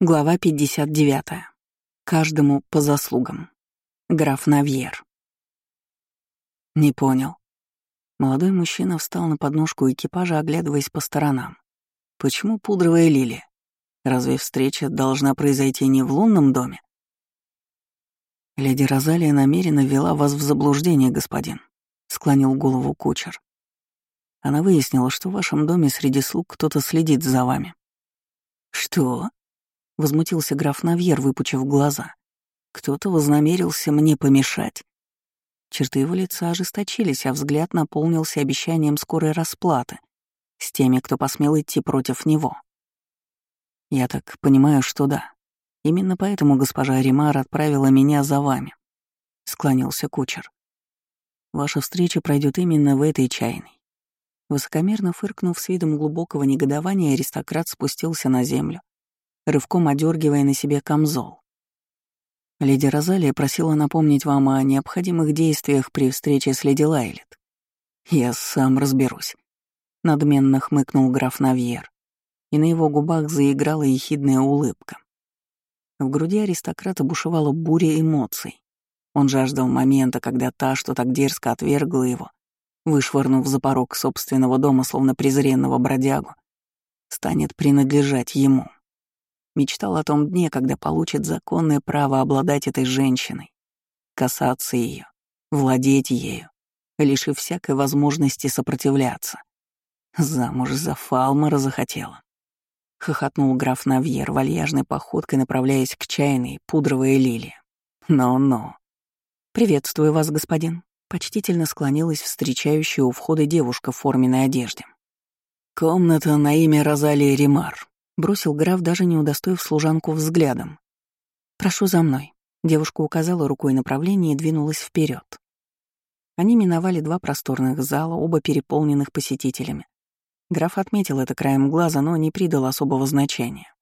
Глава 59. Каждому по заслугам. Граф Навьер. Не понял. Молодой мужчина встал на подножку экипажа, оглядываясь по сторонам. Почему пудровая лилия? Разве встреча должна произойти не в лунном доме? Леди Розалия намеренно ввела вас в заблуждение, господин, склонил голову кучер. Она выяснила, что в вашем доме среди слуг кто-то следит за вами. Что? — возмутился граф Навьер, выпучив глаза. «Кто-то вознамерился мне помешать». Черты его лица ожесточились, а взгляд наполнился обещанием скорой расплаты с теми, кто посмел идти против него. «Я так понимаю, что да. Именно поэтому госпожа Римар отправила меня за вами», — склонился кучер. «Ваша встреча пройдет именно в этой чайной». Высокомерно фыркнув с видом глубокого негодования, аристократ спустился на землю рывком одергивая на себе камзол. Леди Розалия просила напомнить вам о необходимых действиях при встрече с леди Лайлет. Я сам разберусь. Надменно хмыкнул граф Навьер, и на его губах заиграла ехидная улыбка. В груди аристократа бушевала буря эмоций. Он жаждал момента, когда та, что так дерзко отвергла его, вышвырнув за порог собственного дома, словно презренного бродягу, станет принадлежать ему. Мечтал о том дне, когда получит законное право обладать этой женщиной, касаться ее, владеть ею, лишив всякой возможности сопротивляться. Замуж за Фалмара захотела. Хохотнул граф Навьер, вальяжной походкой направляясь к чайной, пудровой лилии. «Но-но». «Приветствую вас, господин», — почтительно склонилась встречающая у входа девушка в форменной одежде. «Комната на имя Розалии Римар», Бросил граф, даже не удостоив служанку взглядом. «Прошу за мной». Девушка указала рукой направление и двинулась вперед. Они миновали два просторных зала, оба переполненных посетителями. Граф отметил это краем глаза, но не придал особого значения.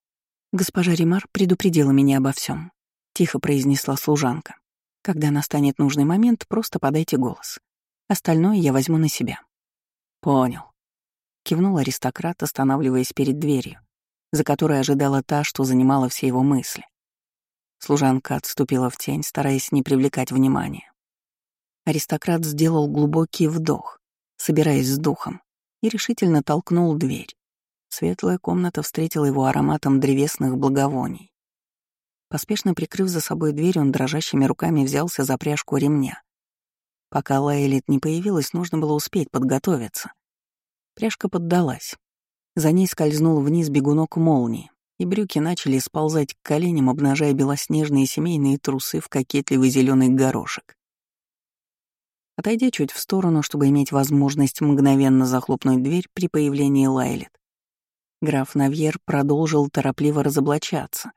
«Госпожа Римар предупредила меня обо всем, тихо произнесла служанка. «Когда настанет нужный момент, просто подайте голос. Остальное я возьму на себя». «Понял», — кивнул аристократ, останавливаясь перед дверью за которой ожидала та, что занимала все его мысли. Служанка отступила в тень, стараясь не привлекать внимания. Аристократ сделал глубокий вдох, собираясь с духом, и решительно толкнул дверь. Светлая комната встретила его ароматом древесных благовоний. Поспешно прикрыв за собой дверь, он дрожащими руками взялся за пряжку ремня. Пока Лайлит не появилась, нужно было успеть подготовиться. Пряжка поддалась, за ней скользнул вниз бегунок молнии, и брюки начали сползать к коленям, обнажая белоснежные семейные трусы в кокетливый зеленый горошек. Отойдя чуть в сторону, чтобы иметь возможность мгновенно захлопнуть дверь при появлении Лайлет, граф Навьер продолжил торопливо разоблачаться.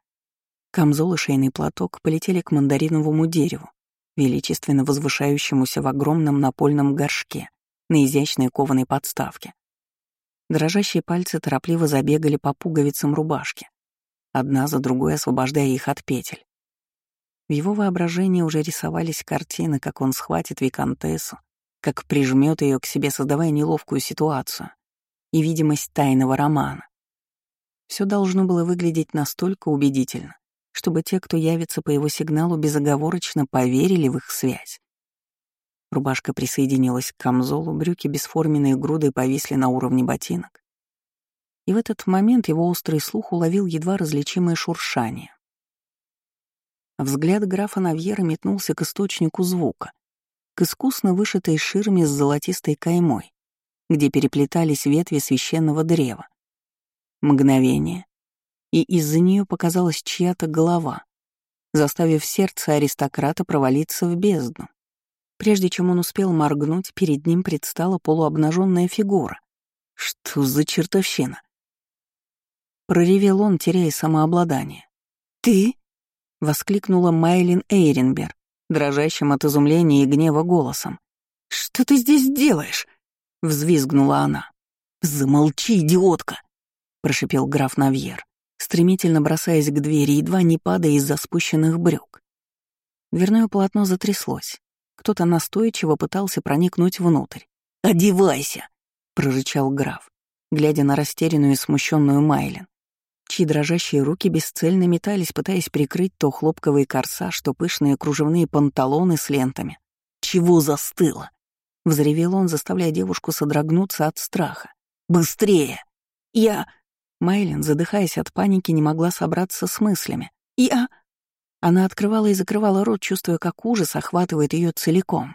Камзол и шейный платок полетели к мандариновому дереву, величественно возвышающемуся в огромном напольном горшке на изящной кованой подставке. Дрожащие пальцы торопливо забегали по пуговицам рубашки, одна за другой освобождая их от петель. В его воображении уже рисовались картины, как он схватит виконтессу, как прижмет ее к себе, создавая неловкую ситуацию и видимость тайного романа. Все должно было выглядеть настолько убедительно, чтобы те, кто явится по его сигналу, безоговорочно поверили в их связь. Рубашка присоединилась к камзолу, брюки бесформенные груды повисли на уровне ботинок. И в этот момент его острый слух уловил едва различимое шуршание. Взгляд графа Навьера метнулся к источнику звука, к искусно вышитой ширме с золотистой каймой, где переплетались ветви священного древа. Мгновение, и из-за нее показалась чья-то голова, заставив сердце аристократа провалиться в бездну. Прежде чем он успел моргнуть, перед ним предстала полуобнаженная фигура. Что за чертовщина? Проревел он, теряя самообладание. «Ты?» — воскликнула Майлин Эйренбер, дрожащим от изумления и гнева голосом. «Что ты здесь делаешь?» — взвизгнула она. «Замолчи, идиотка!» — прошипел граф Навьер, стремительно бросаясь к двери, едва не падая из-за спущенных брюк. Дверное полотно затряслось. Кто-то настойчиво пытался проникнуть внутрь. «Одевайся!» — прорычал граф, глядя на растерянную и смущенную Майлин, чьи дрожащие руки бесцельно метались, пытаясь прикрыть то хлопковый корсаж, то пышные кружевные панталоны с лентами. «Чего застыло?» — взревел он, заставляя девушку содрогнуться от страха. «Быстрее!» «Я...» Майлин, задыхаясь от паники, не могла собраться с мыслями. «Я...» Она открывала и закрывала рот, чувствуя, как ужас охватывает ее целиком.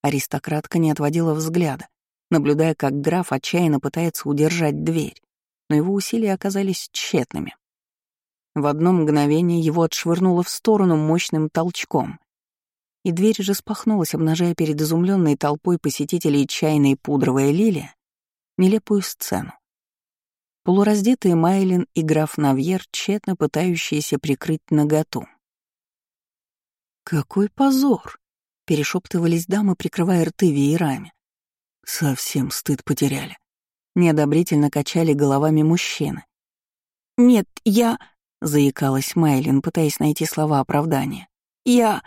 Аристократка не отводила взгляда, наблюдая, как граф отчаянно пытается удержать дверь, но его усилия оказались тщетными. В одно мгновение его отшвырнуло в сторону мощным толчком, и дверь распахнулась, обнажая перед изумленной толпой посетителей чайной пудровая лилия нелепую сцену. Полураздетые Майлин и граф Навьер, тщетно пытающиеся прикрыть наготу. «Какой позор!» — перешептывались дамы, прикрывая рты веерами. Совсем стыд потеряли. Неодобрительно качали головами мужчины. «Нет, я...» — заикалась Майлин, пытаясь найти слова оправдания. «Я...»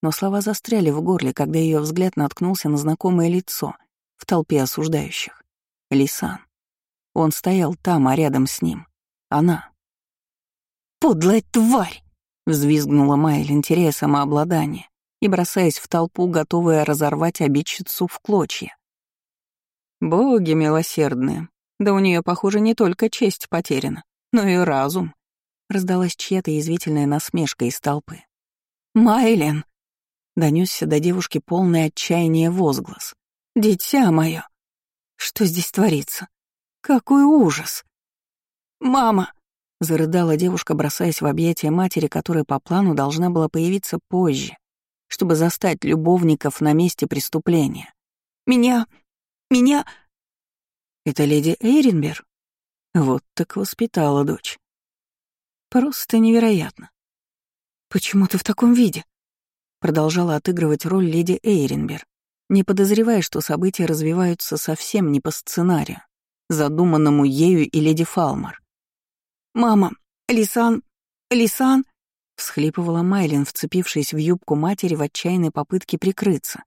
Но слова застряли в горле, когда ее взгляд наткнулся на знакомое лицо в толпе осуждающих. Лисан. Он стоял там, а рядом с ним. Она. «Подлая тварь!» — взвизгнула Майлин, теряя самообладание и бросаясь в толпу, готовая разорвать обидчицу в клочья. Боги милосердные. Да у нее, похоже, не только честь потеряна, но и разум. Раздалась чья-то язвительная насмешка из толпы. «Майлен!» — донесся до девушки полный отчаяния возглас. «Дитя мое! Что здесь творится? Какой ужас!» «Мама!» — зарыдала девушка, бросаясь в объятия матери, которая по плану должна была появиться позже, чтобы застать любовников на месте преступления. «Меня меня...» «Это леди Эйренбер?» Вот так воспитала дочь. Просто невероятно. «Почему ты в таком виде?» Продолжала отыгрывать роль леди Эйренбер, не подозревая, что события развиваются совсем не по сценарию, задуманному ею и леди Фалмар. «Мама, Лисан, Лисан!» — всхлипывала Майлин, вцепившись в юбку матери в отчаянной попытке прикрыться.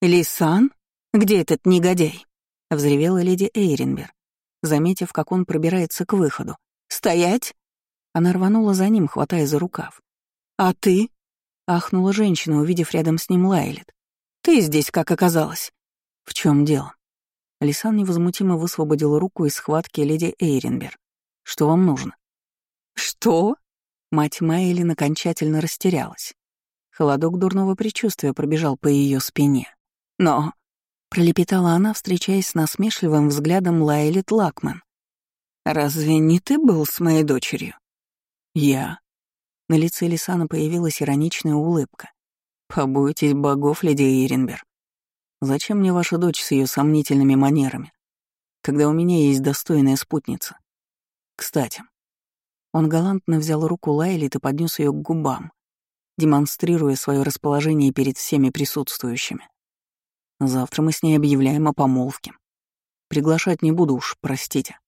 «Лисан?» «Где этот негодяй?» — взревела леди Эйренбер, заметив, как он пробирается к выходу. «Стоять!» Она рванула за ним, хватая за рукав. «А ты?» — ахнула женщина, увидев рядом с ним Лайлет. «Ты здесь как оказалась?» «В чем дело?» Лисан невозмутимо высвободил руку из схватки леди Эйренбер. «Что вам нужно?» «Что?» Мать Майлин окончательно растерялась. Холодок дурного предчувствия пробежал по ее спине. «Но Пролепетала она, встречаясь с насмешливым взглядом Лайлит Лакман. «Разве не ты был с моей дочерью?» «Я». На лице Лисана появилась ироничная улыбка. «Побойтесь богов, леди Иренбер. Зачем мне ваша дочь с ее сомнительными манерами, когда у меня есть достойная спутница? Кстати». Он галантно взял руку Лайлит и поднес ее к губам, демонстрируя свое расположение перед всеми присутствующими. Завтра мы с ней объявляем о помолвке. Приглашать не буду уж, простите.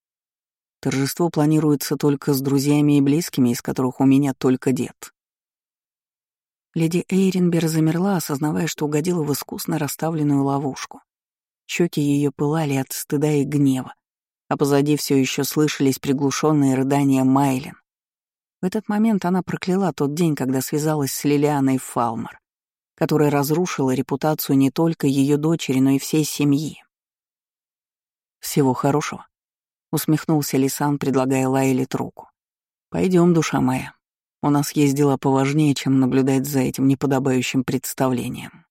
Торжество планируется только с друзьями и близкими, из которых у меня только дед. Леди Эйренбер замерла, осознавая, что угодила в искусно расставленную ловушку. Щеки ее пылали от стыда и гнева, а позади все еще слышались приглушенные рыдания Майлен. В этот момент она прокляла тот день, когда связалась с Лилианой Фалмер которая разрушила репутацию не только ее дочери, но и всей семьи. «Всего хорошего», — усмехнулся Лисан, предлагая Лайле руку. Пойдем, душа моя. У нас есть дела поважнее, чем наблюдать за этим неподобающим представлением».